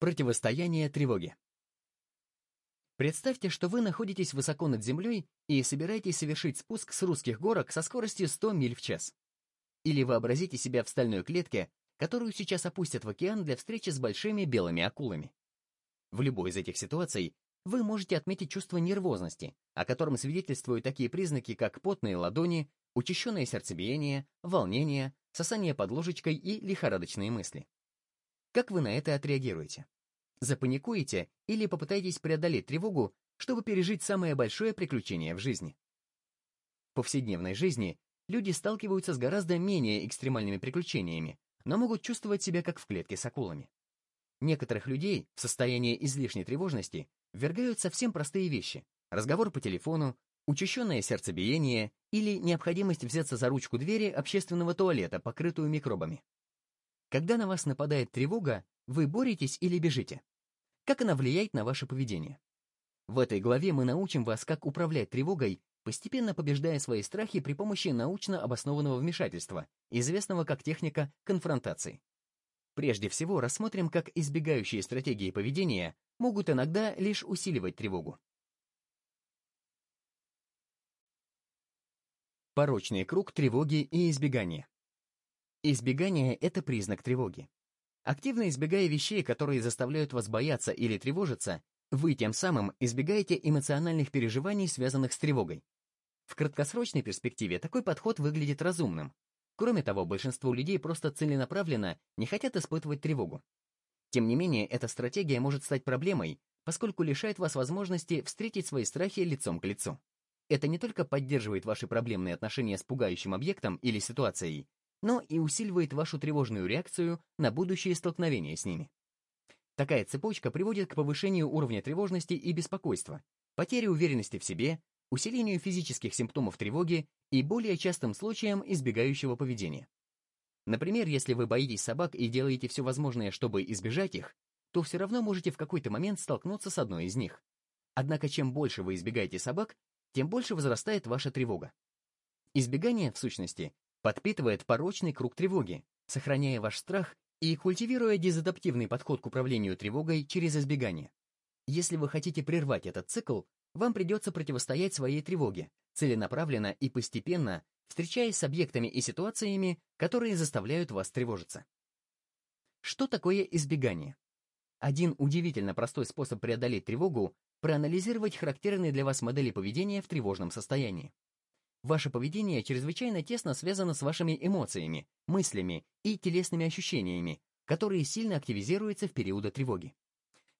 Противостояние тревоге. Представьте, что вы находитесь высоко над землей и собираетесь совершить спуск с русских горок со скоростью 100 миль в час. Или вообразите себя в стальной клетке, которую сейчас опустят в океан для встречи с большими белыми акулами. В любой из этих ситуаций вы можете отметить чувство нервозности, о котором свидетельствуют такие признаки, как потные ладони, учащенное сердцебиение, волнение, сосание под ложечкой и лихорадочные мысли. Как вы на это отреагируете? Запаникуете или попытаетесь преодолеть тревогу, чтобы пережить самое большое приключение в жизни? В повседневной жизни люди сталкиваются с гораздо менее экстремальными приключениями, но могут чувствовать себя как в клетке с акулами. Некоторых людей в состоянии излишней тревожности ввергают совсем простые вещи – разговор по телефону, учащенное сердцебиение или необходимость взяться за ручку двери общественного туалета, покрытую микробами. Когда на вас нападает тревога, вы боретесь или бежите? Как она влияет на ваше поведение? В этой главе мы научим вас, как управлять тревогой, постепенно побеждая свои страхи при помощи научно обоснованного вмешательства, известного как техника конфронтации. Прежде всего, рассмотрим, как избегающие стратегии поведения могут иногда лишь усиливать тревогу. Порочный круг тревоги и избегания. Избегание — это признак тревоги. Активно избегая вещей, которые заставляют вас бояться или тревожиться, вы тем самым избегаете эмоциональных переживаний, связанных с тревогой. В краткосрочной перспективе такой подход выглядит разумным. Кроме того, большинство людей просто целенаправленно не хотят испытывать тревогу. Тем не менее, эта стратегия может стать проблемой, поскольку лишает вас возможности встретить свои страхи лицом к лицу. Это не только поддерживает ваши проблемные отношения с пугающим объектом или ситуацией, но и усиливает вашу тревожную реакцию на будущие столкновения с ними. Такая цепочка приводит к повышению уровня тревожности и беспокойства, потере уверенности в себе, усилению физических симптомов тревоги и более частым случаям избегающего поведения. Например, если вы боитесь собак и делаете все возможное, чтобы избежать их, то все равно можете в какой-то момент столкнуться с одной из них. Однако чем больше вы избегаете собак, тем больше возрастает ваша тревога. Избегание, в сущности, подпитывает порочный круг тревоги, сохраняя ваш страх и культивируя дезадаптивный подход к управлению тревогой через избегание. Если вы хотите прервать этот цикл, вам придется противостоять своей тревоге, целенаправленно и постепенно, встречаясь с объектами и ситуациями, которые заставляют вас тревожиться. Что такое избегание? Один удивительно простой способ преодолеть тревогу – проанализировать характерные для вас модели поведения в тревожном состоянии. Ваше поведение чрезвычайно тесно связано с вашими эмоциями, мыслями и телесными ощущениями, которые сильно активизируются в периоды тревоги.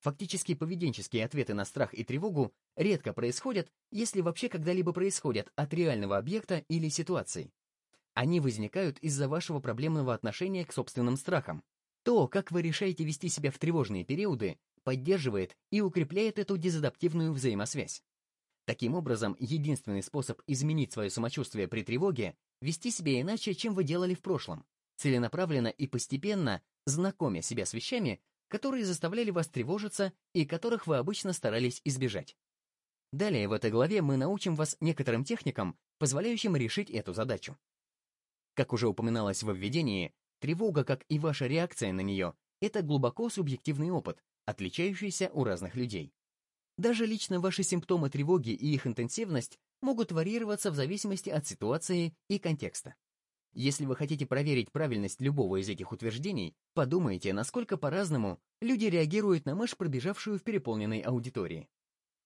Фактически поведенческие ответы на страх и тревогу редко происходят, если вообще когда-либо происходят от реального объекта или ситуации. Они возникают из-за вашего проблемного отношения к собственным страхам. То, как вы решаете вести себя в тревожные периоды, поддерживает и укрепляет эту дезадаптивную взаимосвязь. Таким образом, единственный способ изменить свое самочувствие при тревоге — вести себя иначе, чем вы делали в прошлом, целенаправленно и постепенно знакомя себя с вещами, которые заставляли вас тревожиться и которых вы обычно старались избежать. Далее в этой главе мы научим вас некоторым техникам, позволяющим решить эту задачу. Как уже упоминалось во введении, тревога, как и ваша реакция на нее, это глубоко субъективный опыт, отличающийся у разных людей. Даже лично ваши симптомы тревоги и их интенсивность могут варьироваться в зависимости от ситуации и контекста. Если вы хотите проверить правильность любого из этих утверждений, подумайте, насколько по-разному люди реагируют на мышь, пробежавшую в переполненной аудитории.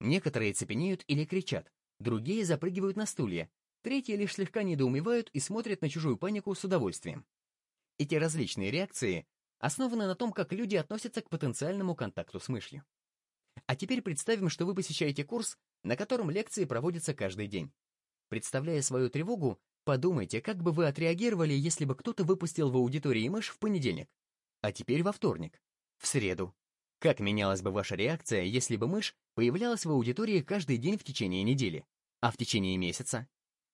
Некоторые цепенеют или кричат, другие запрыгивают на стулья, третьи лишь слегка недоумевают и смотрят на чужую панику с удовольствием. Эти различные реакции основаны на том, как люди относятся к потенциальному контакту с мышью. А теперь представим, что вы посещаете курс, на котором лекции проводятся каждый день. Представляя свою тревогу, подумайте, как бы вы отреагировали, если бы кто-то выпустил в аудитории мышь в понедельник, а теперь во вторник, в среду. Как менялась бы ваша реакция, если бы мышь появлялась в аудитории каждый день в течение недели, а в течение месяца?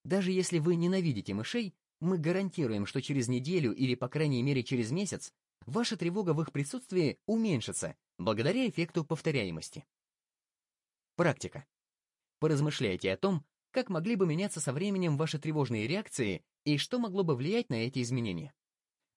Даже если вы ненавидите мышей, мы гарантируем, что через неделю или, по крайней мере, через месяц ваша тревога в их присутствии уменьшится благодаря эффекту повторяемости. Практика. Поразмышляйте о том, как могли бы меняться со временем ваши тревожные реакции и что могло бы влиять на эти изменения.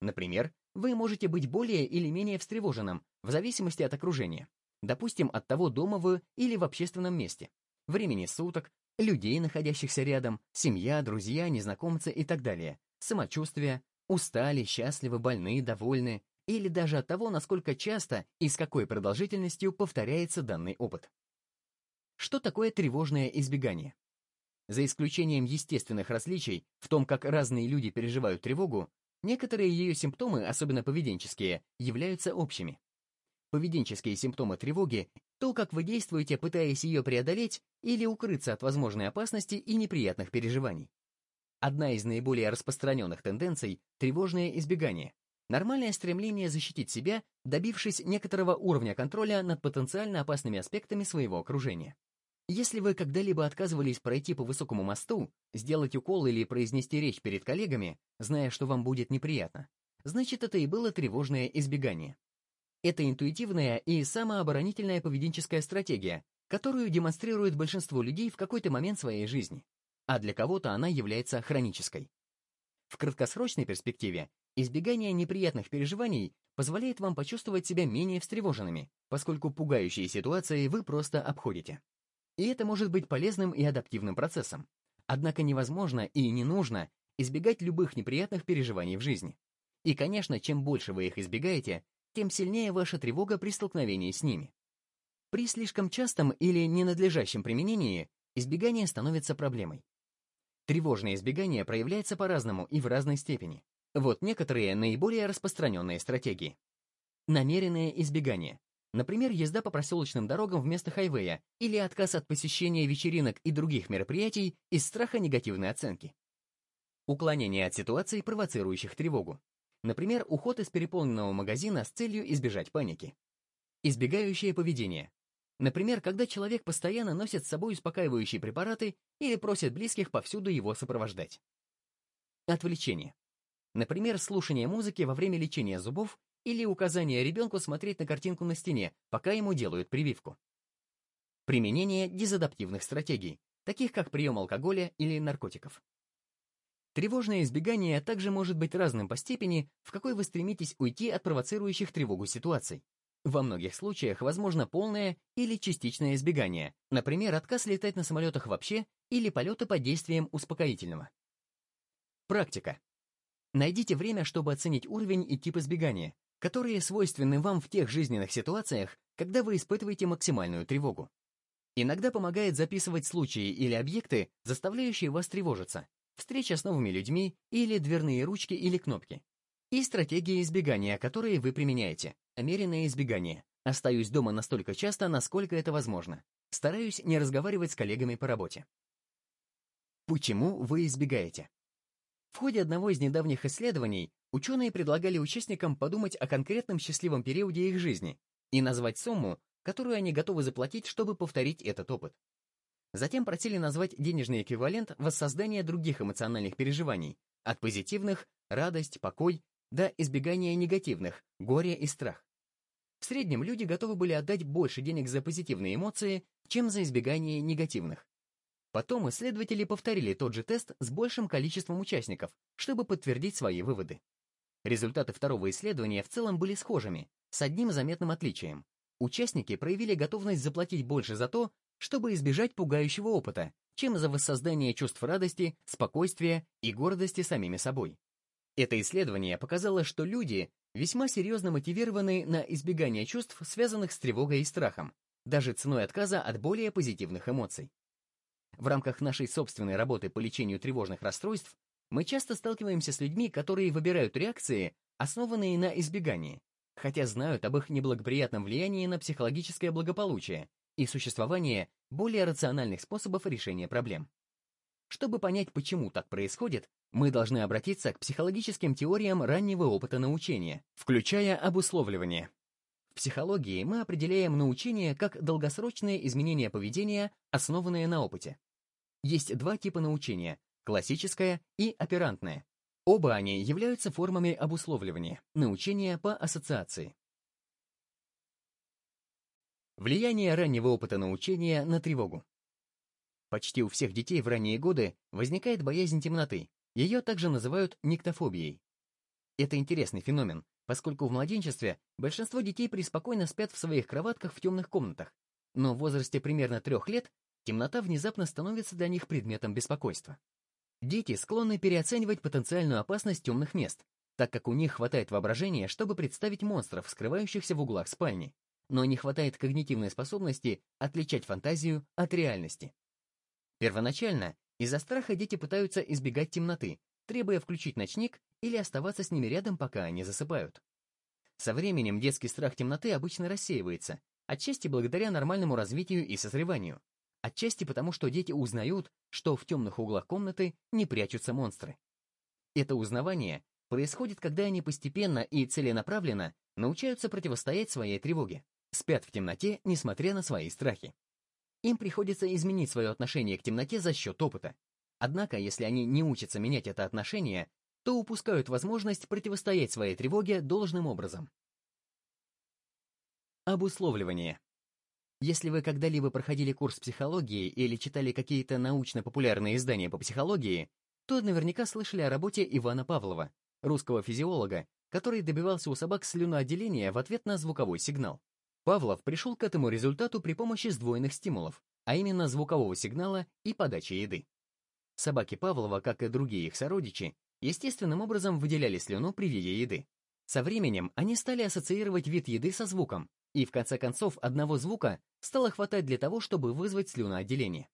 Например, вы можете быть более или менее встревоженным, в зависимости от окружения. Допустим, от того, дома вы или в общественном месте. Времени суток, людей, находящихся рядом, семья, друзья, незнакомцы и так далее, самочувствие, устали, счастливы, больны, довольны, или даже от того, насколько часто и с какой продолжительностью повторяется данный опыт. Что такое тревожное избегание? За исключением естественных различий в том, как разные люди переживают тревогу, некоторые ее симптомы, особенно поведенческие, являются общими. Поведенческие симптомы тревоги – то, как вы действуете, пытаясь ее преодолеть или укрыться от возможной опасности и неприятных переживаний. Одна из наиболее распространенных тенденций – тревожное избегание. Нормальное стремление защитить себя, добившись некоторого уровня контроля над потенциально опасными аспектами своего окружения. Если вы когда-либо отказывались пройти по высокому мосту, сделать укол или произнести речь перед коллегами, зная, что вам будет неприятно, значит, это и было тревожное избегание. Это интуитивная и самооборонительная поведенческая стратегия, которую демонстрирует большинство людей в какой-то момент своей жизни, а для кого-то она является хронической. В краткосрочной перспективе избегание неприятных переживаний позволяет вам почувствовать себя менее встревоженными, поскольку пугающие ситуации вы просто обходите. И это может быть полезным и адаптивным процессом. Однако невозможно и не нужно избегать любых неприятных переживаний в жизни. И, конечно, чем больше вы их избегаете, тем сильнее ваша тревога при столкновении с ними. При слишком частом или ненадлежащем применении избегание становится проблемой. Тревожное избегание проявляется по-разному и в разной степени. Вот некоторые наиболее распространенные стратегии. Намеренное избегание. Например, езда по проселочным дорогам вместо хайвея или отказ от посещения вечеринок и других мероприятий из страха негативной оценки. Уклонение от ситуаций, провоцирующих тревогу. Например, уход из переполненного магазина с целью избежать паники. Избегающее поведение. Например, когда человек постоянно носит с собой успокаивающие препараты или просит близких повсюду его сопровождать. Отвлечение. Например, слушание музыки во время лечения зубов или указание ребенку смотреть на картинку на стене, пока ему делают прививку. Применение дезадаптивных стратегий, таких как прием алкоголя или наркотиков. Тревожное избегание также может быть разным по степени, в какой вы стремитесь уйти от провоцирующих тревогу ситуаций. Во многих случаях возможно полное или частичное избегание, например, отказ летать на самолетах вообще или полеты под действием успокоительного. Практика. Найдите время, чтобы оценить уровень и тип избегания, которые свойственны вам в тех жизненных ситуациях, когда вы испытываете максимальную тревогу. Иногда помогает записывать случаи или объекты, заставляющие вас тревожиться, встреча с новыми людьми или дверные ручки или кнопки. И стратегии избегания, которые вы применяете. Намеренное избегание. Остаюсь дома настолько часто, насколько это возможно. Стараюсь не разговаривать с коллегами по работе. Почему вы избегаете? В ходе одного из недавних исследований ученые предлагали участникам подумать о конкретном счастливом периоде их жизни и назвать сумму, которую они готовы заплатить, чтобы повторить этот опыт. Затем просили назвать денежный эквивалент воссоздания других эмоциональных переживаний, от позитивных – радость, покой, до избегания негативных – горе и страх. В среднем люди готовы были отдать больше денег за позитивные эмоции, чем за избегание негативных. Потом исследователи повторили тот же тест с большим количеством участников, чтобы подтвердить свои выводы. Результаты второго исследования в целом были схожими, с одним заметным отличием. Участники проявили готовность заплатить больше за то, чтобы избежать пугающего опыта, чем за воссоздание чувств радости, спокойствия и гордости самими собой. Это исследование показало, что люди весьма серьезно мотивированы на избегание чувств, связанных с тревогой и страхом, даже ценой отказа от более позитивных эмоций. В рамках нашей собственной работы по лечению тревожных расстройств мы часто сталкиваемся с людьми, которые выбирают реакции, основанные на избегании, хотя знают об их неблагоприятном влиянии на психологическое благополучие и существование более рациональных способов решения проблем. Чтобы понять, почему так происходит, мы должны обратиться к психологическим теориям раннего опыта научения, включая обусловливание. В психологии мы определяем научение как долгосрочное изменение поведения, основанное на опыте. Есть два типа научения – классическое и оперантное. Оба они являются формами обусловливания, научения по ассоциации. Влияние раннего опыта научения на тревогу. Почти у всех детей в ранние годы возникает боязнь темноты. Ее также называют никтофобией. Это интересный феномен, поскольку в младенчестве большинство детей преспокойно спят в своих кроватках в темных комнатах, но в возрасте примерно трех лет темнота внезапно становится для них предметом беспокойства. Дети склонны переоценивать потенциальную опасность темных мест, так как у них хватает воображения, чтобы представить монстров, скрывающихся в углах спальни, но не хватает когнитивной способности отличать фантазию от реальности. Первоначально из-за страха дети пытаются избегать темноты, требуя включить ночник или оставаться с ними рядом, пока они засыпают. Со временем детский страх темноты обычно рассеивается, отчасти благодаря нормальному развитию и созреванию, отчасти потому, что дети узнают, что в темных углах комнаты не прячутся монстры. Это узнавание происходит, когда они постепенно и целенаправленно научаются противостоять своей тревоге, спят в темноте, несмотря на свои страхи. Им приходится изменить свое отношение к темноте за счет опыта. Однако, если они не учатся менять это отношение, то упускают возможность противостоять своей тревоге должным образом. Обусловливание. Если вы когда-либо проходили курс психологии или читали какие-то научно-популярные издания по психологии, то наверняка слышали о работе Ивана Павлова, русского физиолога, который добивался у собак слюноотделения в ответ на звуковой сигнал. Павлов пришел к этому результату при помощи сдвоенных стимулов, а именно звукового сигнала и подачи еды. Собаки Павлова, как и другие их сородичи, естественным образом выделяли слюну при виде еды. Со временем они стали ассоциировать вид еды со звуком, и в конце концов одного звука стало хватать для того, чтобы вызвать слюноотделение.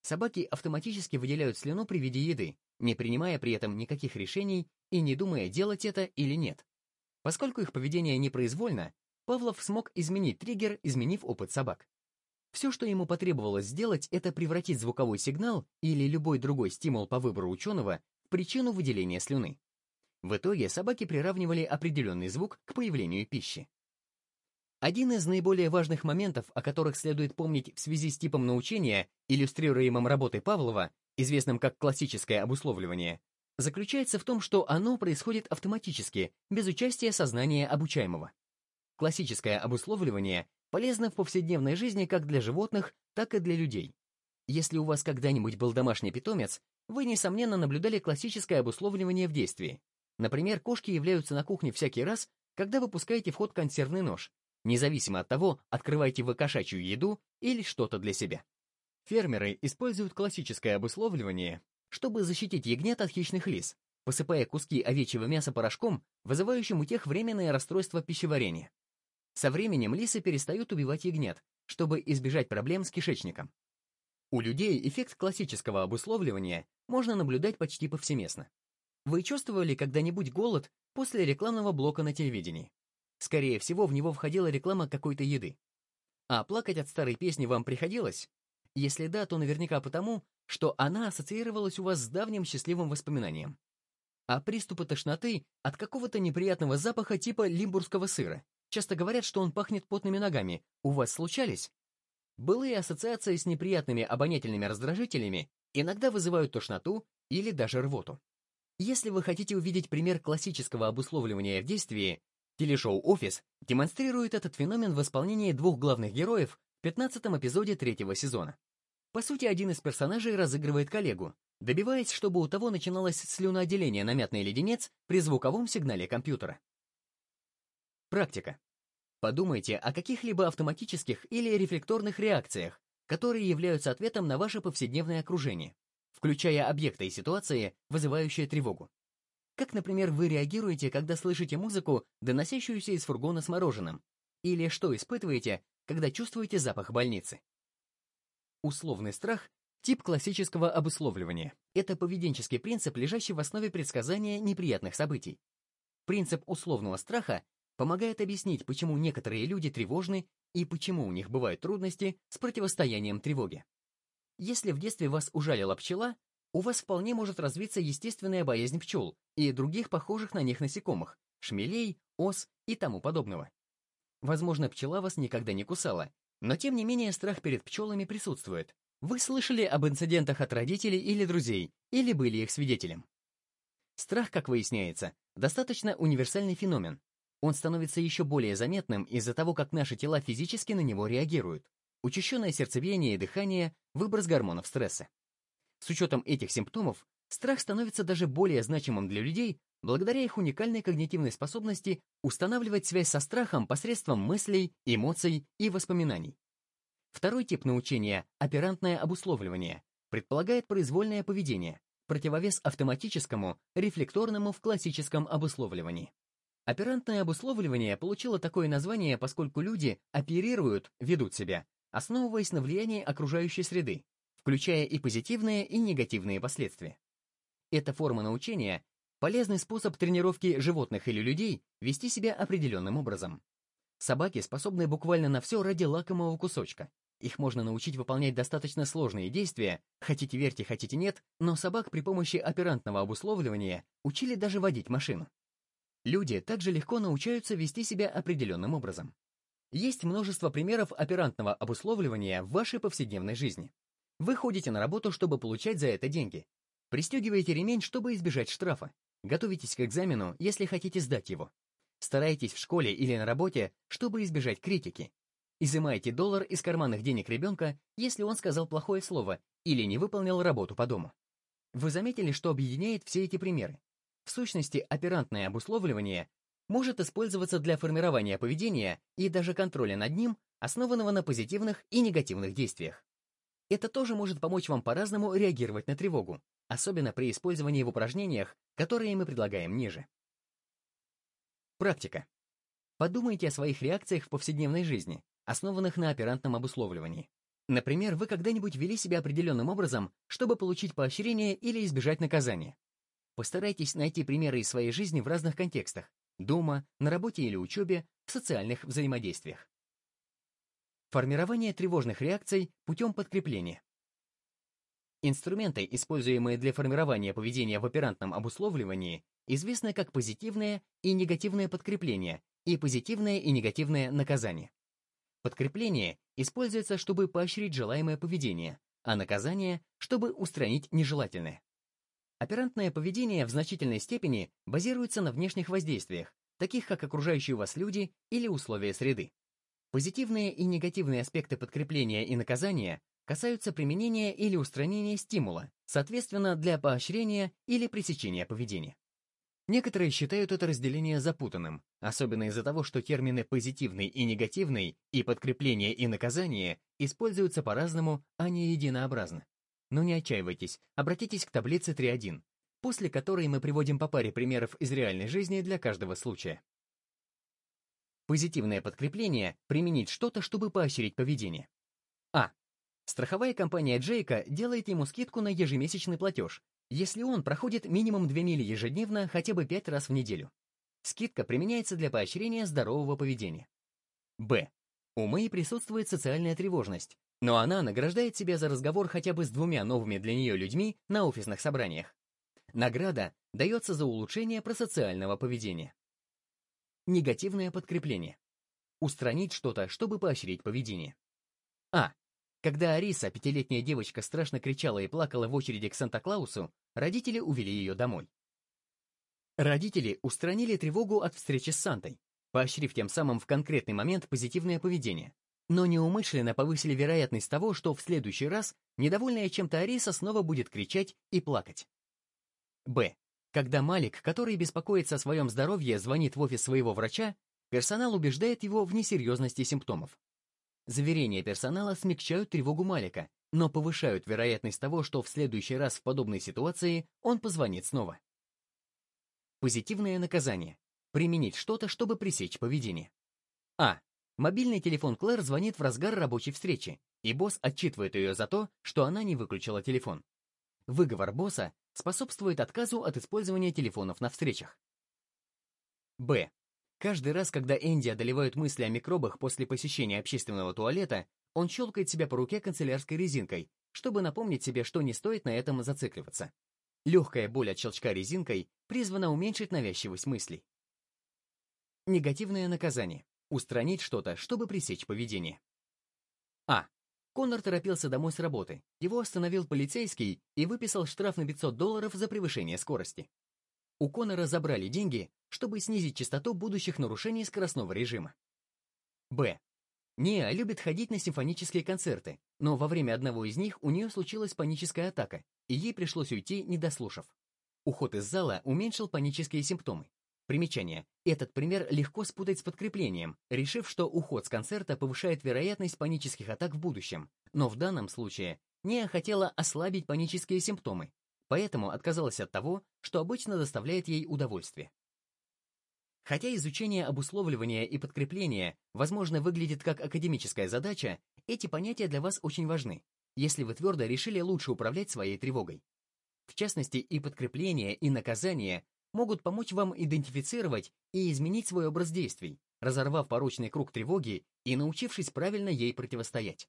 Собаки автоматически выделяют слюну при виде еды, не принимая при этом никаких решений и не думая, делать это или нет. Поскольку их поведение непроизвольно, Павлов смог изменить триггер, изменив опыт собак. Все, что ему потребовалось сделать, это превратить звуковой сигнал или любой другой стимул по выбору ученого в причину выделения слюны. В итоге собаки приравнивали определенный звук к появлению пищи. Один из наиболее важных моментов, о которых следует помнить в связи с типом научения, иллюстрируемым работой Павлова, известным как классическое обусловливание, заключается в том, что оно происходит автоматически, без участия сознания обучаемого. Классическое обусловливание полезно в повседневной жизни как для животных, так и для людей. Если у вас когда-нибудь был домашний питомец, вы, несомненно, наблюдали классическое обусловливание в действии. Например, кошки являются на кухне всякий раз, когда вы пускаете в ход консервный нож, независимо от того, открываете вы кошачью еду или что-то для себя. Фермеры используют классическое обусловливание, чтобы защитить ягнят от хищных лис, посыпая куски овечьего мяса порошком, вызывающим у тех временное расстройство пищеварения. Со временем лисы перестают убивать ягнят, чтобы избежать проблем с кишечником. У людей эффект классического обусловливания можно наблюдать почти повсеместно. Вы чувствовали когда-нибудь голод после рекламного блока на телевидении? Скорее всего, в него входила реклама какой-то еды. А плакать от старой песни вам приходилось? Если да, то наверняка потому, что она ассоциировалась у вас с давним счастливым воспоминанием. А приступы тошноты от какого-то неприятного запаха типа лимбургского сыра Часто говорят, что он пахнет потными ногами. У вас случались? Былые ассоциации с неприятными обонятельными раздражителями иногда вызывают тошноту или даже рвоту. Если вы хотите увидеть пример классического обусловливания в действии, телешоу «Офис» демонстрирует этот феномен в исполнении двух главных героев в 15 эпизоде третьего сезона. По сути, один из персонажей разыгрывает коллегу, добиваясь, чтобы у того начиналось слюноотделение на мятный леденец при звуковом сигнале компьютера. Практика. Подумайте о каких-либо автоматических или рефлекторных реакциях, которые являются ответом на ваше повседневное окружение, включая объекты и ситуации, вызывающие тревогу. Как, например, вы реагируете, когда слышите музыку, доносящуюся из фургона с мороженым, или что испытываете, когда чувствуете запах больницы. Условный страх — тип классического обусловливания. Это поведенческий принцип, лежащий в основе предсказания неприятных событий. Принцип условного страха помогает объяснить, почему некоторые люди тревожны и почему у них бывают трудности с противостоянием тревоге. Если в детстве вас ужалила пчела, у вас вполне может развиться естественная боязнь пчел и других похожих на них насекомых, шмелей, ос и тому подобного. Возможно, пчела вас никогда не кусала, но тем не менее страх перед пчелами присутствует. Вы слышали об инцидентах от родителей или друзей, или были их свидетелем. Страх, как выясняется, достаточно универсальный феномен, он становится еще более заметным из-за того, как наши тела физически на него реагируют. Учащенное сердцебиение и дыхание, выброс гормонов стресса. С учетом этих симптомов, страх становится даже более значимым для людей, благодаря их уникальной когнитивной способности устанавливать связь со страхом посредством мыслей, эмоций и воспоминаний. Второй тип научения, оперантное обусловливание, предполагает произвольное поведение, противовес автоматическому, рефлекторному в классическом обусловливании. Оперантное обусловливание получило такое название, поскольку люди оперируют, ведут себя, основываясь на влиянии окружающей среды, включая и позитивные, и негативные последствия. Эта форма научения – полезный способ тренировки животных или людей вести себя определенным образом. Собаки способны буквально на все ради лакомого кусочка. Их можно научить выполнять достаточно сложные действия, хотите верьте, хотите нет, но собак при помощи оперантного обусловливания учили даже водить машину. Люди также легко научаются вести себя определенным образом. Есть множество примеров оперантного обусловливания в вашей повседневной жизни. Вы ходите на работу, чтобы получать за это деньги. Пристегиваете ремень, чтобы избежать штрафа. Готовитесь к экзамену, если хотите сдать его. Стараетесь в школе или на работе, чтобы избежать критики. Изымаете доллар из карманных денег ребенка, если он сказал плохое слово или не выполнил работу по дому. Вы заметили, что объединяет все эти примеры? В сущности, оперантное обусловливание может использоваться для формирования поведения и даже контроля над ним, основанного на позитивных и негативных действиях. Это тоже может помочь вам по-разному реагировать на тревогу, особенно при использовании в упражнениях, которые мы предлагаем ниже. Практика. Подумайте о своих реакциях в повседневной жизни, основанных на оперантном обусловливании. Например, вы когда-нибудь вели себя определенным образом, чтобы получить поощрение или избежать наказания. Постарайтесь найти примеры из своей жизни в разных контекстах – дома, на работе или учебе, в социальных взаимодействиях. Формирование тревожных реакций путем подкрепления. Инструменты, используемые для формирования поведения в оперантном обусловливании, известны как позитивное и негативное подкрепление и позитивное и негативное наказание. Подкрепление используется, чтобы поощрить желаемое поведение, а наказание, чтобы устранить нежелательное. Оперантное поведение в значительной степени базируется на внешних воздействиях, таких как окружающие вас люди или условия среды. Позитивные и негативные аспекты подкрепления и наказания касаются применения или устранения стимула, соответственно, для поощрения или пресечения поведения. Некоторые считают это разделение запутанным, особенно из-за того, что термины «позитивный» и «негативный» и «подкрепление» и «наказание» используются по-разному, а не единообразно. Но не отчаивайтесь, обратитесь к таблице 3.1, после которой мы приводим по паре примеров из реальной жизни для каждого случая. Позитивное подкрепление – применить что-то, чтобы поощрить поведение. А. Страховая компания Джейка делает ему скидку на ежемесячный платеж, если он проходит минимум 2 мили ежедневно хотя бы 5 раз в неделю. Скидка применяется для поощрения здорового поведения. Б. У Мэй присутствует социальная тревожность, но она награждает себя за разговор хотя бы с двумя новыми для нее людьми на офисных собраниях. Награда дается за улучшение просоциального поведения. Негативное подкрепление. Устранить что-то, чтобы поощрить поведение. А. Когда Ариса, пятилетняя девочка, страшно кричала и плакала в очереди к Санта-Клаусу, родители увели ее домой. Родители устранили тревогу от встречи с Сантой, поощрив тем самым в конкретный момент позитивное поведение, но неумышленно повысили вероятность того, что в следующий раз недовольная чем-то Ариса снова будет кричать и плакать. Б. Когда Малик, который беспокоится о своем здоровье, звонит в офис своего врача, персонал убеждает его в несерьезности симптомов. Заверения персонала смягчают тревогу Малика, но повышают вероятность того, что в следующий раз в подобной ситуации он позвонит снова. Позитивное наказание. Применить что-то, чтобы пресечь поведение. А. Мобильный телефон Клэр звонит в разгар рабочей встречи, и босс отчитывает ее за то, что она не выключила телефон. Выговор босса способствует отказу от использования телефонов на встречах. Б. Каждый раз, когда Энди одолевают мысли о микробах после посещения общественного туалета, он щелкает себя по руке канцелярской резинкой, чтобы напомнить себе, что не стоит на этом зацикливаться. Легкая боль от щелчка резинкой призвана уменьшить навязчивость мыслей. Негативное наказание. Устранить что-то, чтобы пресечь поведение. А. Коннор торопился домой с работы. Его остановил полицейский и выписал штраф на 500 долларов за превышение скорости. У Коннора забрали деньги, чтобы снизить частоту будущих нарушений скоростного режима. Б. Неа любит ходить на симфонические концерты, но во время одного из них у нее случилась паническая атака, и ей пришлось уйти, не дослушав. Уход из зала уменьшил панические симптомы. Примечание. Этот пример легко спутать с подкреплением, решив, что уход с концерта повышает вероятность панических атак в будущем. Но в данном случае Неа хотела ослабить панические симптомы, поэтому отказалась от того, что обычно доставляет ей удовольствие. Хотя изучение обусловливания и подкрепления, возможно, выглядит как академическая задача, эти понятия для вас очень важны, если вы твердо решили лучше управлять своей тревогой. В частности, и подкрепление, и наказание могут помочь вам идентифицировать и изменить свой образ действий, разорвав порочный круг тревоги и научившись правильно ей противостоять.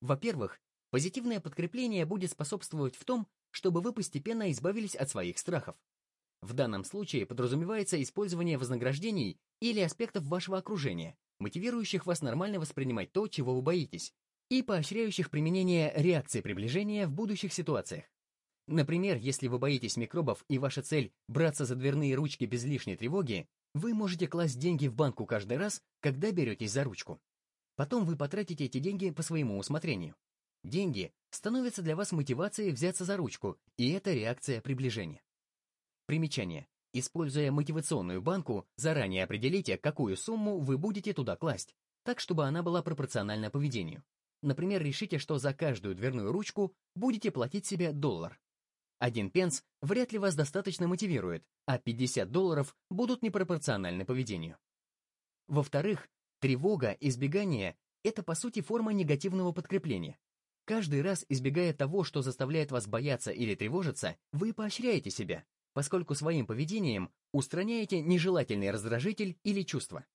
Во-первых, позитивное подкрепление будет способствовать в том, чтобы вы постепенно избавились от своих страхов. В данном случае подразумевается использование вознаграждений или аспектов вашего окружения, мотивирующих вас нормально воспринимать то, чего вы боитесь, и поощряющих применение реакции приближения в будущих ситуациях. Например, если вы боитесь микробов и ваша цель — браться за дверные ручки без лишней тревоги, вы можете класть деньги в банку каждый раз, когда беретесь за ручку. Потом вы потратите эти деньги по своему усмотрению. Деньги становятся для вас мотивацией взяться за ручку, и это реакция приближения. Примечание. Используя мотивационную банку, заранее определите, какую сумму вы будете туда класть, так чтобы она была пропорциональна поведению. Например, решите, что за каждую дверную ручку будете платить себе доллар. Один пенс вряд ли вас достаточно мотивирует, а 50 долларов будут непропорциональны поведению. Во-вторых, тревога, избегание — это по сути форма негативного подкрепления. Каждый раз, избегая того, что заставляет вас бояться или тревожиться, вы поощряете себя, поскольку своим поведением устраняете нежелательный раздражитель или чувство.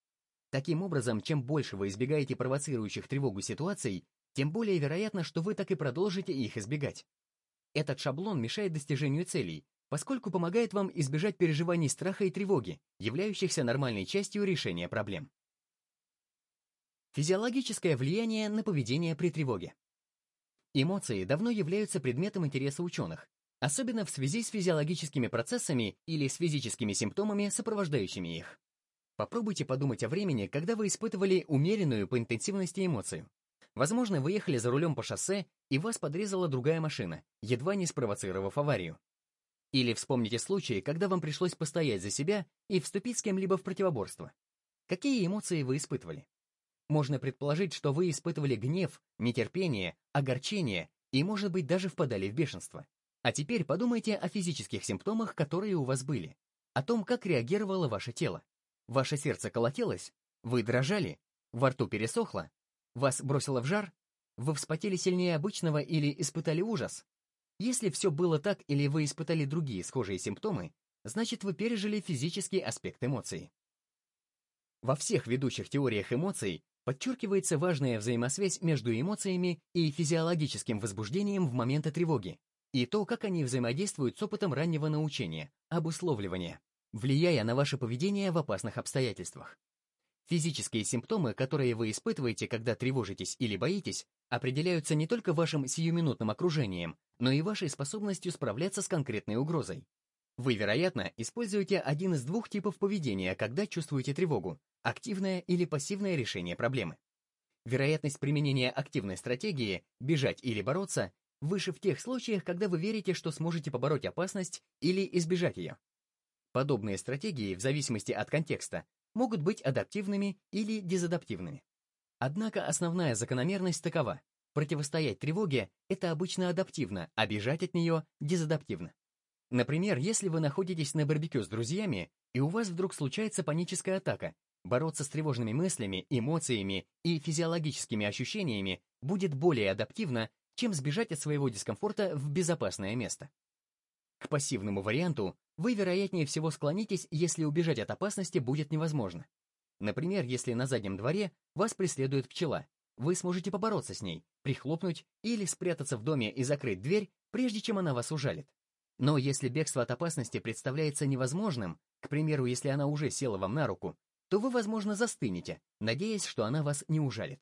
Таким образом, чем больше вы избегаете провоцирующих тревогу ситуаций, тем более вероятно, что вы так и продолжите их избегать. Этот шаблон мешает достижению целей, поскольку помогает вам избежать переживаний страха и тревоги, являющихся нормальной частью решения проблем. Физиологическое влияние на поведение при тревоге. Эмоции давно являются предметом интереса ученых, особенно в связи с физиологическими процессами или с физическими симптомами, сопровождающими их. Попробуйте подумать о времени, когда вы испытывали умеренную по интенсивности эмоцию. Возможно, вы ехали за рулем по шоссе, и вас подрезала другая машина, едва не спровоцировав аварию. Или вспомните случаи, когда вам пришлось постоять за себя и вступить с кем-либо в противоборство. Какие эмоции вы испытывали? Можно предположить, что вы испытывали гнев, нетерпение, огорчение и, может быть, даже впадали в бешенство. А теперь подумайте о физических симптомах, которые у вас были, о том, как реагировало ваше тело. Ваше сердце колотилось? Вы дрожали? Во рту пересохло? Вас бросило в жар? Вы вспотели сильнее обычного или испытали ужас? Если все было так или вы испытали другие схожие симптомы, значит вы пережили физический аспект эмоций. Во всех ведущих теориях эмоций подчеркивается важная взаимосвязь между эмоциями и физиологическим возбуждением в моменты тревоги, и то, как они взаимодействуют с опытом раннего научения, обусловливания, влияя на ваше поведение в опасных обстоятельствах. Физические симптомы, которые вы испытываете, когда тревожитесь или боитесь, определяются не только вашим сиюминутным окружением, но и вашей способностью справляться с конкретной угрозой. Вы, вероятно, используете один из двух типов поведения, когда чувствуете тревогу – активное или пассивное решение проблемы. Вероятность применения активной стратегии – бежать или бороться – выше в тех случаях, когда вы верите, что сможете побороть опасность или избежать ее. Подобные стратегии, в зависимости от контекста, могут быть адаптивными или дезадаптивными. Однако основная закономерность такова. Противостоять тревоге – это обычно адаптивно, а бежать от нее – дезадаптивно. Например, если вы находитесь на барбекю с друзьями, и у вас вдруг случается паническая атака, бороться с тревожными мыслями, эмоциями и физиологическими ощущениями будет более адаптивно, чем сбежать от своего дискомфорта в безопасное место. К пассивному варианту вы, вероятнее всего, склонитесь, если убежать от опасности будет невозможно. Например, если на заднем дворе вас преследует пчела, вы сможете побороться с ней, прихлопнуть или спрятаться в доме и закрыть дверь, прежде чем она вас ужалит. Но если бегство от опасности представляется невозможным, к примеру, если она уже села вам на руку, то вы, возможно, застынете, надеясь, что она вас не ужалит.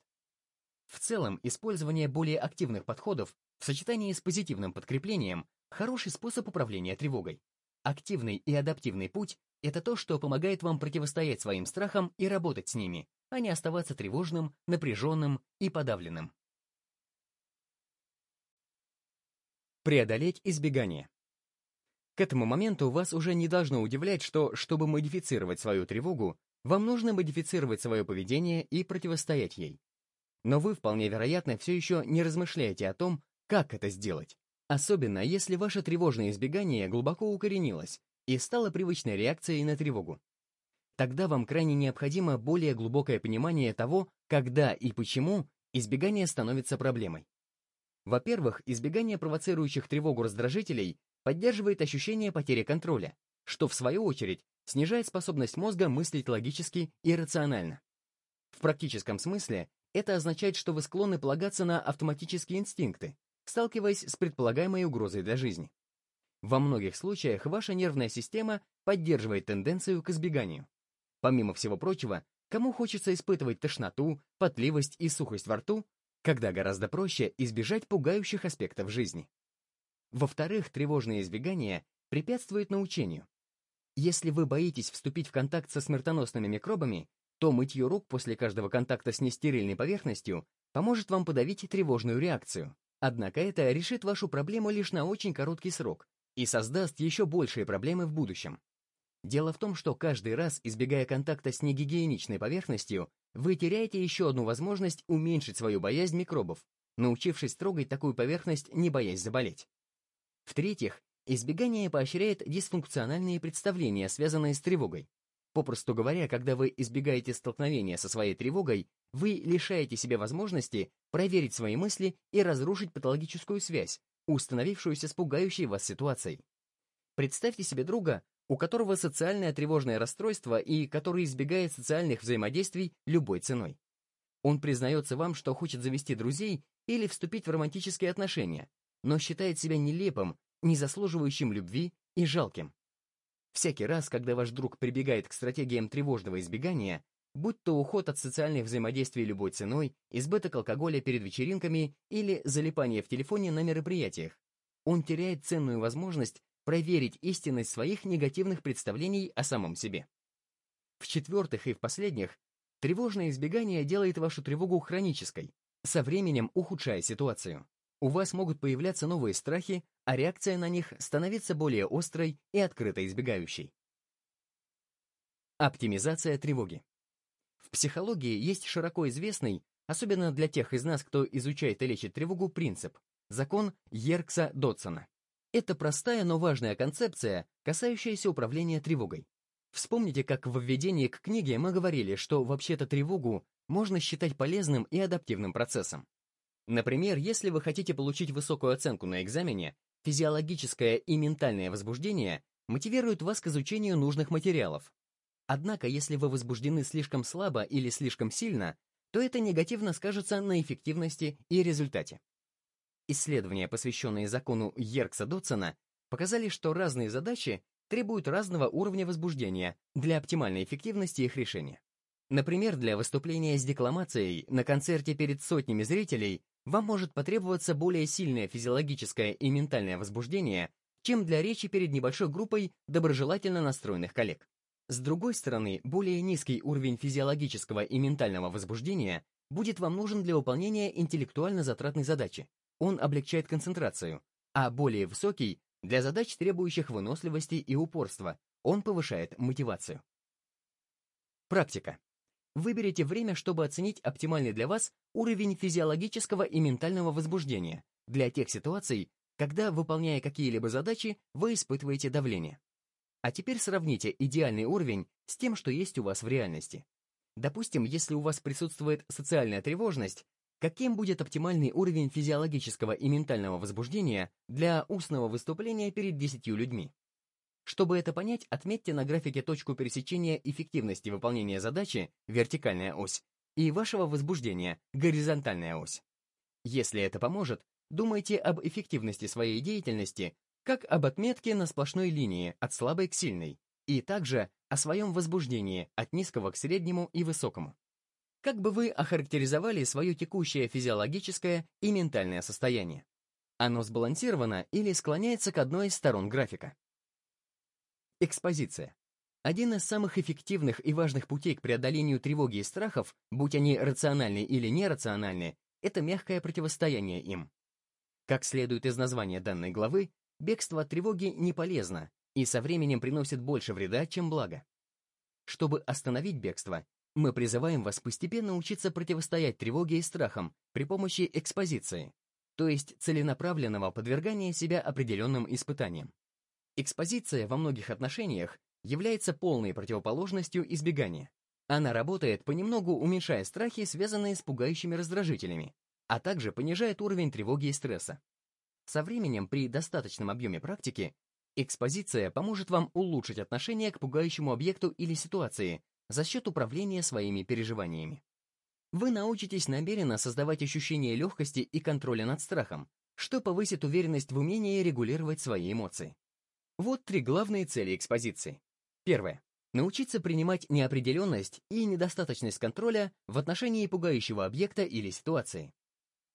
В целом, использование более активных подходов в сочетании с позитивным подкреплением Хороший способ управления тревогой. Активный и адаптивный путь — это то, что помогает вам противостоять своим страхам и работать с ними, а не оставаться тревожным, напряженным и подавленным. Преодолеть избегание. К этому моменту вас уже не должно удивлять, что, чтобы модифицировать свою тревогу, вам нужно модифицировать свое поведение и противостоять ей. Но вы, вполне вероятно, все еще не размышляете о том, как это сделать. Особенно, если ваше тревожное избегание глубоко укоренилось и стало привычной реакцией на тревогу. Тогда вам крайне необходимо более глубокое понимание того, когда и почему избегание становится проблемой. Во-первых, избегание провоцирующих тревогу раздражителей поддерживает ощущение потери контроля, что, в свою очередь, снижает способность мозга мыслить логически и рационально. В практическом смысле это означает, что вы склонны полагаться на автоматические инстинкты, сталкиваясь с предполагаемой угрозой для жизни. Во многих случаях ваша нервная система поддерживает тенденцию к избеганию. Помимо всего прочего, кому хочется испытывать тошноту, потливость и сухость во рту, когда гораздо проще избежать пугающих аспектов жизни. Во-вторых, тревожное избегание препятствует научению. Если вы боитесь вступить в контакт со смертоносными микробами, то мытье рук после каждого контакта с нестерильной поверхностью поможет вам подавить тревожную реакцию. Однако это решит вашу проблему лишь на очень короткий срок и создаст еще большие проблемы в будущем. Дело в том, что каждый раз, избегая контакта с негигиеничной поверхностью, вы теряете еще одну возможность уменьшить свою боязнь микробов, научившись трогать такую поверхность, не боясь заболеть. В-третьих, избегание поощряет дисфункциональные представления, связанные с тревогой. Попросту говоря, когда вы избегаете столкновения со своей тревогой, вы лишаете себя возможности проверить свои мысли и разрушить патологическую связь, установившуюся с пугающей вас ситуацией. Представьте себе друга, у которого социальное тревожное расстройство и который избегает социальных взаимодействий любой ценой. Он признается вам, что хочет завести друзей или вступить в романтические отношения, но считает себя нелепым, незаслуживающим любви и жалким. Всякий раз, когда ваш друг прибегает к стратегиям тревожного избегания, будь то уход от социальных взаимодействий любой ценой, избыток алкоголя перед вечеринками или залипание в телефоне на мероприятиях, он теряет ценную возможность проверить истинность своих негативных представлений о самом себе. В-четвертых и в последних, тревожное избегание делает вашу тревогу хронической, со временем ухудшая ситуацию. У вас могут появляться новые страхи, а реакция на них становится более острой и открыто избегающей. Оптимизация тревоги. В психологии есть широко известный, особенно для тех из нас, кто изучает и лечит тревогу, принцип – закон Йеркса-Дотсона. Это простая, но важная концепция, касающаяся управления тревогой. Вспомните, как в введении к книге мы говорили, что вообще-то тревогу можно считать полезным и адаптивным процессом. Например, если вы хотите получить высокую оценку на экзамене, физиологическое и ментальное возбуждение мотивируют вас к изучению нужных материалов. Однако, если вы возбуждены слишком слабо или слишком сильно, то это негативно скажется на эффективности и результате. Исследования, посвященные закону Йеркса-Дотсона, показали, что разные задачи требуют разного уровня возбуждения для оптимальной эффективности их решения. Например, для выступления с декламацией на концерте перед сотнями зрителей вам может потребоваться более сильное физиологическое и ментальное возбуждение, чем для речи перед небольшой группой доброжелательно настроенных коллег. С другой стороны, более низкий уровень физиологического и ментального возбуждения будет вам нужен для выполнения интеллектуально затратной задачи. Он облегчает концентрацию, а более высокий — для задач, требующих выносливости и упорства. Он повышает мотивацию. Практика. Выберите время, чтобы оценить оптимальный для вас уровень физиологического и ментального возбуждения для тех ситуаций, когда, выполняя какие-либо задачи, вы испытываете давление. А теперь сравните идеальный уровень с тем, что есть у вас в реальности. Допустим, если у вас присутствует социальная тревожность, каким будет оптимальный уровень физиологического и ментального возбуждения для устного выступления перед десятью людьми? Чтобы это понять, отметьте на графике точку пересечения эффективности выполнения задачи, вертикальная ось, и вашего возбуждения, горизонтальная ось. Если это поможет, думайте об эффективности своей деятельности как об отметке на сплошной линии от слабой к сильной, и также о своем возбуждении от низкого к среднему и высокому. Как бы вы охарактеризовали свое текущее физиологическое и ментальное состояние? Оно сбалансировано или склоняется к одной из сторон графика? Экспозиция. Один из самых эффективных и важных путей к преодолению тревоги и страхов, будь они рациональны или нерациональны, это мягкое противостояние им. Как следует из названия данной главы, бегство от тревоги не полезно и со временем приносит больше вреда, чем блага. Чтобы остановить бегство, мы призываем вас постепенно учиться противостоять тревоге и страхам при помощи экспозиции, то есть целенаправленного подвергания себя определенным испытаниям. Экспозиция во многих отношениях является полной противоположностью избегания. Она работает, понемногу уменьшая страхи, связанные с пугающими раздражителями, а также понижает уровень тревоги и стресса. Со временем, при достаточном объеме практики, экспозиция поможет вам улучшить отношение к пугающему объекту или ситуации за счет управления своими переживаниями. Вы научитесь намеренно создавать ощущение легкости и контроля над страхом, что повысит уверенность в умении регулировать свои эмоции. Вот три главные цели экспозиции. Первое. Научиться принимать неопределенность и недостаточность контроля в отношении пугающего объекта или ситуации.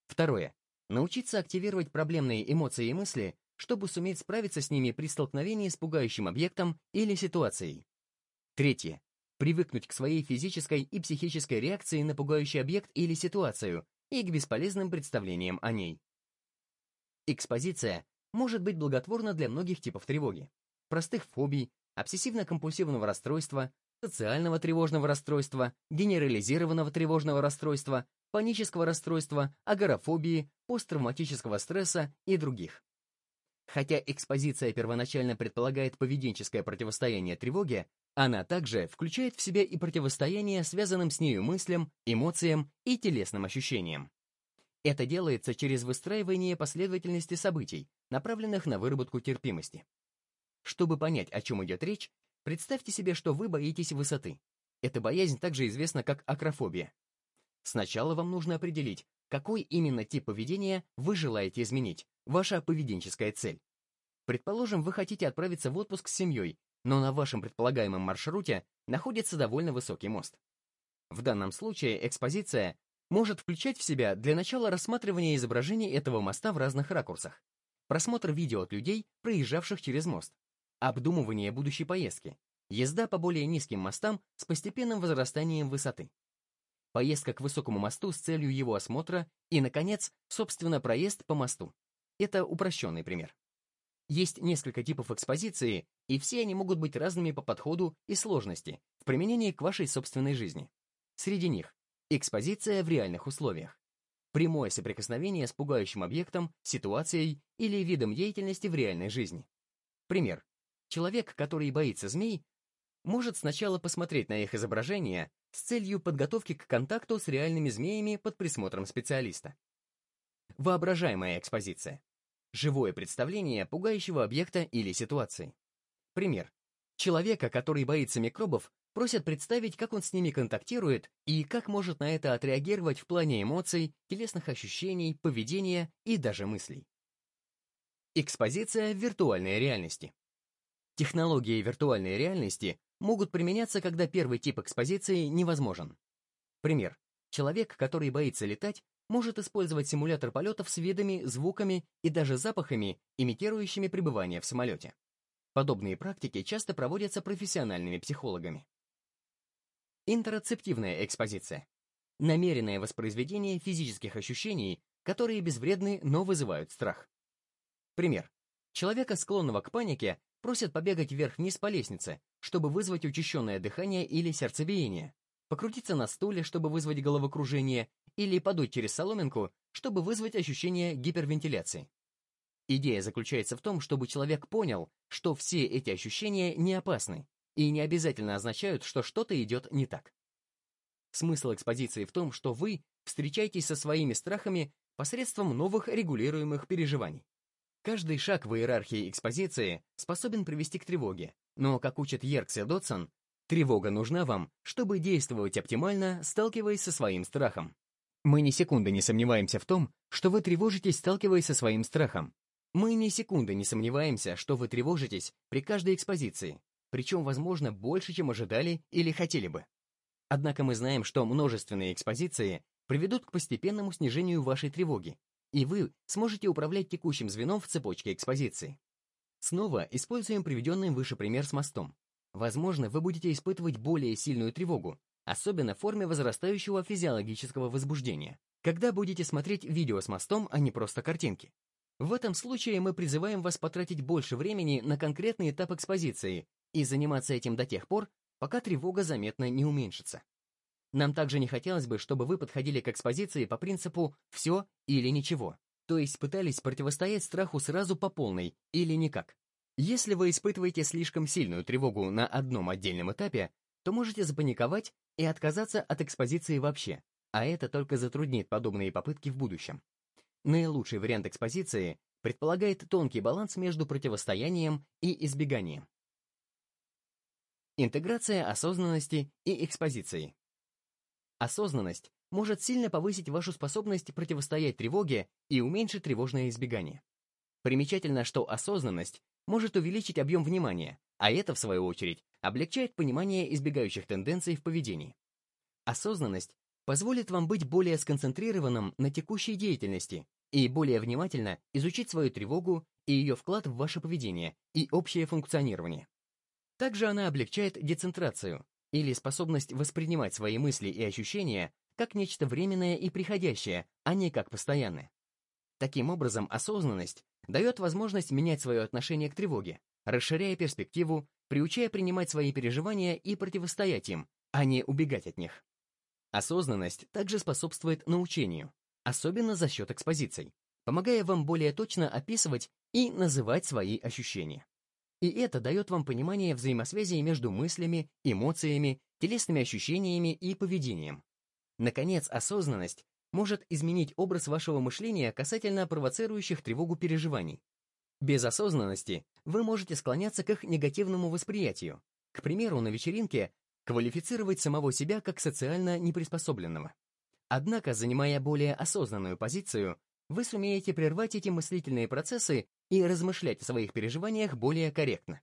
Второе. Научиться активировать проблемные эмоции и мысли, чтобы суметь справиться с ними при столкновении с пугающим объектом или ситуацией. Третье. Привыкнуть к своей физической и психической реакции на пугающий объект или ситуацию и к бесполезным представлениям о ней. Экспозиция может быть благотворна для многих типов тревоги. Простых фобий, обсессивно-компульсивного расстройства, социального тревожного расстройства, генерализированного тревожного расстройства, панического расстройства, агорафобии, посттравматического стресса и других. Хотя экспозиция первоначально предполагает поведенческое противостояние тревоге, она также включает в себя и противостояние связанным с нею мыслям, эмоциям и телесным ощущениям. Это делается через выстраивание последовательности событий, направленных на выработку терпимости. Чтобы понять, о чем идет речь, представьте себе, что вы боитесь высоты. Эта боязнь также известна как акрофобия. Сначала вам нужно определить, какой именно тип поведения вы желаете изменить, ваша поведенческая цель. Предположим, вы хотите отправиться в отпуск с семьей, но на вашем предполагаемом маршруте находится довольно высокий мост. В данном случае экспозиция может включать в себя для начала рассматривание изображений этого моста в разных ракурсах, просмотр видео от людей, проезжавших через мост, обдумывание будущей поездки, езда по более низким мостам с постепенным возрастанием высоты, поездка к высокому мосту с целью его осмотра и, наконец, собственно, проезд по мосту. Это упрощенный пример. Есть несколько типов экспозиции, и все они могут быть разными по подходу и сложности в применении к вашей собственной жизни. Среди них экспозиция в реальных условиях, прямое соприкосновение с пугающим объектом, ситуацией или видом деятельности в реальной жизни. Пример. Человек, который боится змей, может сначала посмотреть на их изображение с целью подготовки к контакту с реальными змеями под присмотром специалиста. Воображаемая экспозиция. Живое представление пугающего объекта или ситуации. Пример. Человека, который боится микробов, просят представить, как он с ними контактирует и как может на это отреагировать в плане эмоций, телесных ощущений, поведения и даже мыслей. Экспозиция виртуальной реальности. Технологии виртуальной реальности могут применяться, когда первый тип экспозиции невозможен. Пример. Человек, который боится летать, может использовать симулятор полетов с видами, звуками и даже запахами, имитирующими пребывание в самолете. Подобные практики часто проводятся профессиональными психологами. Интероцептивная экспозиция. Намеренное воспроизведение физических ощущений, которые безвредны, но вызывают страх. Пример. Человека, склонного к панике, просят побегать вверх-вниз по лестнице, чтобы вызвать учащенное дыхание или сердцебиение, покрутиться на стуле, чтобы вызвать головокружение, или подуть через соломинку, чтобы вызвать ощущение гипервентиляции. Идея заключается в том, чтобы человек понял, что все эти ощущения не опасны и не обязательно означают, что что-то идет не так. Смысл экспозиции в том, что вы встречаетесь со своими страхами посредством новых регулируемых переживаний. Каждый шаг в иерархии экспозиции способен привести к тревоге, но, как учит Еркс и Дотсон, тревога нужна вам, чтобы действовать оптимально, сталкиваясь со своим страхом. Мы ни секунды не сомневаемся в том, что вы тревожитесь, сталкиваясь со своим страхом. Мы ни секунды не сомневаемся, что вы тревожитесь при каждой экспозиции, причем, возможно, больше, чем ожидали или хотели бы. Однако мы знаем, что множественные экспозиции приведут к постепенному снижению вашей тревоги, и вы сможете управлять текущим звеном в цепочке экспозиции. Снова используем приведенный выше пример с мостом. Возможно, вы будете испытывать более сильную тревогу, особенно в форме возрастающего физиологического возбуждения, когда будете смотреть видео с мостом, а не просто картинки. В этом случае мы призываем вас потратить больше времени на конкретный этап экспозиции и заниматься этим до тех пор, пока тревога заметно не уменьшится. Нам также не хотелось бы, чтобы вы подходили к экспозиции по принципу «все или ничего», то есть пытались противостоять страху сразу по полной или никак. Если вы испытываете слишком сильную тревогу на одном отдельном этапе, то можете запаниковать и отказаться от экспозиции вообще, а это только затруднит подобные попытки в будущем. Наилучший вариант экспозиции предполагает тонкий баланс между противостоянием и избеганием. Интеграция осознанности и экспозиции. Осознанность может сильно повысить вашу способность противостоять тревоге и уменьшить тревожное избегание. Примечательно, что осознанность может увеличить объем внимания, а это, в свою очередь, облегчает понимание избегающих тенденций в поведении. Осознанность позволит вам быть более сконцентрированным на текущей деятельности и более внимательно изучить свою тревогу и ее вклад в ваше поведение и общее функционирование. Также она облегчает децентрацию, или способность воспринимать свои мысли и ощущения как нечто временное и приходящее, а не как постоянное. Таким образом, осознанность дает возможность менять свое отношение к тревоге, расширяя перспективу, приучая принимать свои переживания и противостоять им, а не убегать от них. Осознанность также способствует научению, особенно за счет экспозиций, помогая вам более точно описывать и называть свои ощущения. И это дает вам понимание взаимосвязи между мыслями, эмоциями, телесными ощущениями и поведением. Наконец, осознанность может изменить образ вашего мышления касательно провоцирующих тревогу переживаний. Без осознанности вы можете склоняться к их негативному восприятию. К примеру, на вечеринке квалифицировать самого себя как социально неприспособленного. Однако, занимая более осознанную позицию, вы сумеете прервать эти мыслительные процессы и размышлять о своих переживаниях более корректно.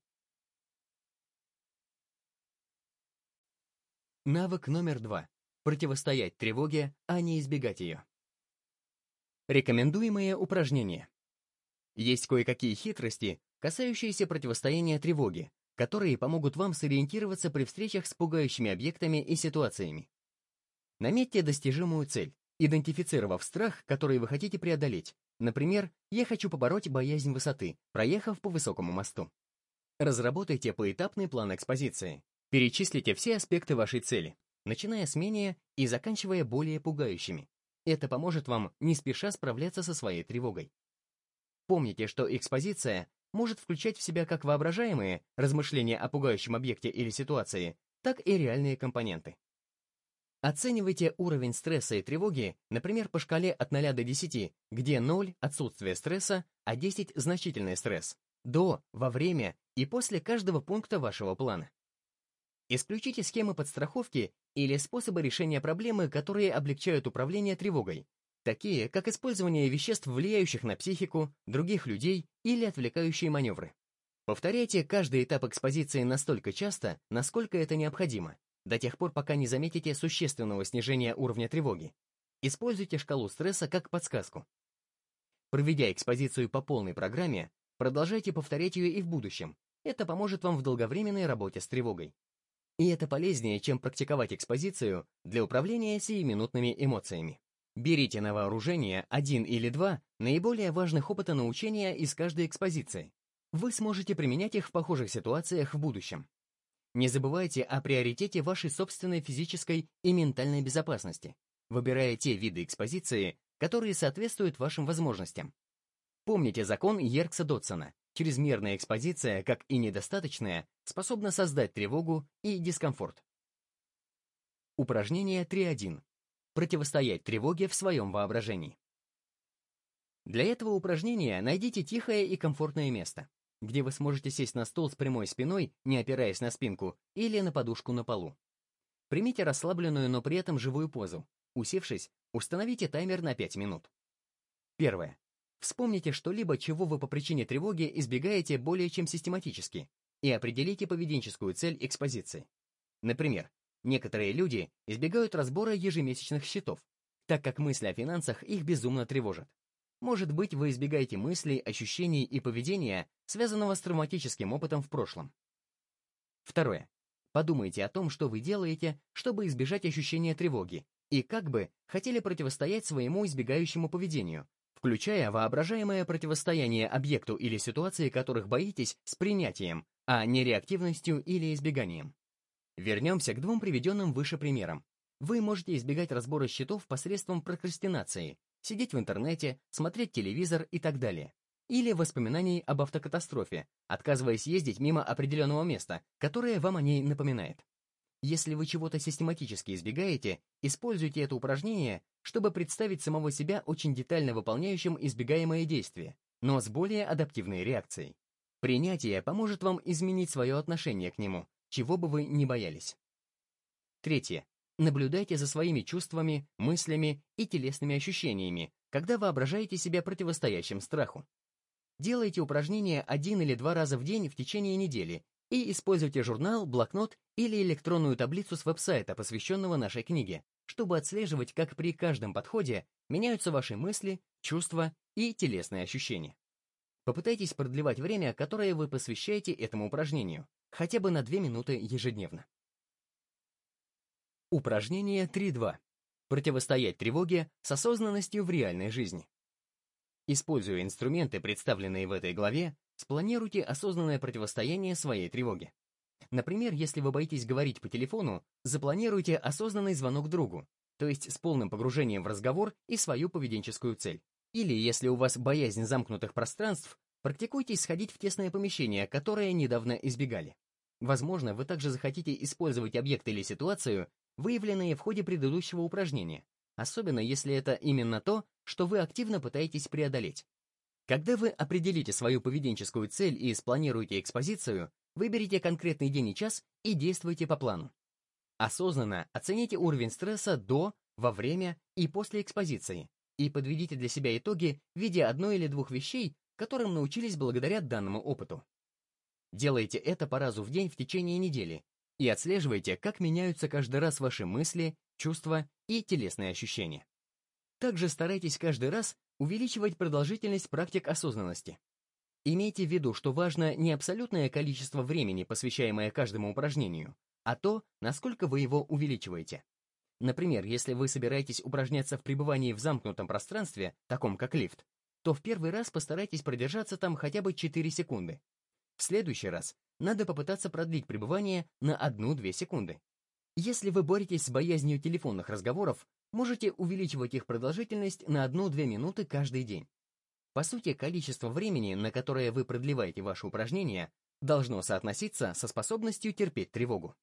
Навык номер два. Противостоять тревоге, а не избегать ее. Рекомендуемые упражнения. Есть кое-какие хитрости, касающиеся противостояния тревоге, которые помогут вам сориентироваться при встречах с пугающими объектами и ситуациями. Наметьте достижимую цель, идентифицировав страх, который вы хотите преодолеть. Например, я хочу побороть боязнь высоты, проехав по высокому мосту. Разработайте поэтапный план экспозиции. Перечислите все аспекты вашей цели, начиная с менее и заканчивая более пугающими. Это поможет вам не спеша справляться со своей тревогой. Помните, что экспозиция может включать в себя как воображаемые размышления о пугающем объекте или ситуации, так и реальные компоненты. Оценивайте уровень стресса и тревоги, например, по шкале от 0 до 10, где 0 – отсутствие стресса, а 10 – значительный стресс, до, во время и после каждого пункта вашего плана. Исключите схемы подстраховки или способы решения проблемы, которые облегчают управление тревогой, такие как использование веществ, влияющих на психику, других людей или отвлекающие маневры. Повторяйте каждый этап экспозиции настолько часто, насколько это необходимо, до тех пор, пока не заметите существенного снижения уровня тревоги. Используйте шкалу стресса как подсказку. Проведя экспозицию по полной программе, продолжайте повторять ее и в будущем. Это поможет вам в долговременной работе с тревогой. И это полезнее, чем практиковать экспозицию для управления сиюминутными эмоциями. Берите на вооружение один или два наиболее важных опыта научения из каждой экспозиции. Вы сможете применять их в похожих ситуациях в будущем. Не забывайте о приоритете вашей собственной физической и ментальной безопасности, выбирая те виды экспозиции, которые соответствуют вашим возможностям. Помните закон Йеркса-Дотсона. Чрезмерная экспозиция, как и недостаточная, способна создать тревогу и дискомфорт. Упражнение 3.1. Противостоять тревоге в своем воображении. Для этого упражнения найдите тихое и комфортное место где вы сможете сесть на стол с прямой спиной, не опираясь на спинку, или на подушку на полу. Примите расслабленную, но при этом живую позу. Усевшись, установите таймер на 5 минут. Первое. Вспомните что-либо, чего вы по причине тревоги избегаете более чем систематически, и определите поведенческую цель экспозиции. Например, некоторые люди избегают разбора ежемесячных счетов, так как мысли о финансах их безумно тревожат. Может быть, вы избегаете мыслей, ощущений и поведения, связанного с травматическим опытом в прошлом. Второе. Подумайте о том, что вы делаете, чтобы избежать ощущения тревоги, и как бы хотели противостоять своему избегающему поведению, включая воображаемое противостояние объекту или ситуации, которых боитесь, с принятием, а не реактивностью или избеганием. Вернемся к двум приведенным выше примерам. Вы можете избегать разбора счетов посредством прокрастинации, сидеть в интернете, смотреть телевизор и так далее. Или воспоминаний об автокатастрофе, отказываясь ездить мимо определенного места, которое вам о ней напоминает. Если вы чего-то систематически избегаете, используйте это упражнение, чтобы представить самого себя очень детально выполняющим избегаемое действие, но с более адаптивной реакцией. Принятие поможет вам изменить свое отношение к нему, чего бы вы ни боялись. Третье. Наблюдайте за своими чувствами, мыслями и телесными ощущениями, когда воображаете себя противостоящим страху. Делайте упражнения один или два раза в день в течение недели и используйте журнал, блокнот или электронную таблицу с веб-сайта, посвященного нашей книге, чтобы отслеживать, как при каждом подходе меняются ваши мысли, чувства и телесные ощущения. Попытайтесь продлевать время, которое вы посвящаете этому упражнению, хотя бы на 2 минуты ежедневно. Упражнение 3.2. Противостоять тревоге с осознанностью в реальной жизни. Используя инструменты, представленные в этой главе, спланируйте осознанное противостояние своей тревоге. Например, если вы боитесь говорить по телефону, запланируйте осознанный звонок другу, то есть с полным погружением в разговор и свою поведенческую цель. Или, если у вас боязнь замкнутых пространств, практикуйтесь сходить в тесное помещение, которое недавно избегали. Возможно, вы также захотите использовать объект или ситуацию, выявленные в ходе предыдущего упражнения, особенно если это именно то, что вы активно пытаетесь преодолеть. Когда вы определите свою поведенческую цель и спланируете экспозицию, выберите конкретный день и час и действуйте по плану. Осознанно оцените уровень стресса до, во время и после экспозиции и подведите для себя итоги в виде одной или двух вещей, которым научились благодаря данному опыту. Делайте это по разу в день в течение недели и отслеживайте, как меняются каждый раз ваши мысли, чувства и телесные ощущения. Также старайтесь каждый раз увеличивать продолжительность практик осознанности. Имейте в виду, что важно не абсолютное количество времени, посвящаемое каждому упражнению, а то, насколько вы его увеличиваете. Например, если вы собираетесь упражняться в пребывании в замкнутом пространстве, таком как лифт, то в первый раз постарайтесь продержаться там хотя бы 4 секунды. В следующий раз надо попытаться продлить пребывание на 1-2 секунды. Если вы боретесь с боязнью телефонных разговоров, можете увеличивать их продолжительность на 1-2 минуты каждый день. По сути, количество времени, на которое вы продлеваете ваши упражнения, должно соотноситься со способностью терпеть тревогу.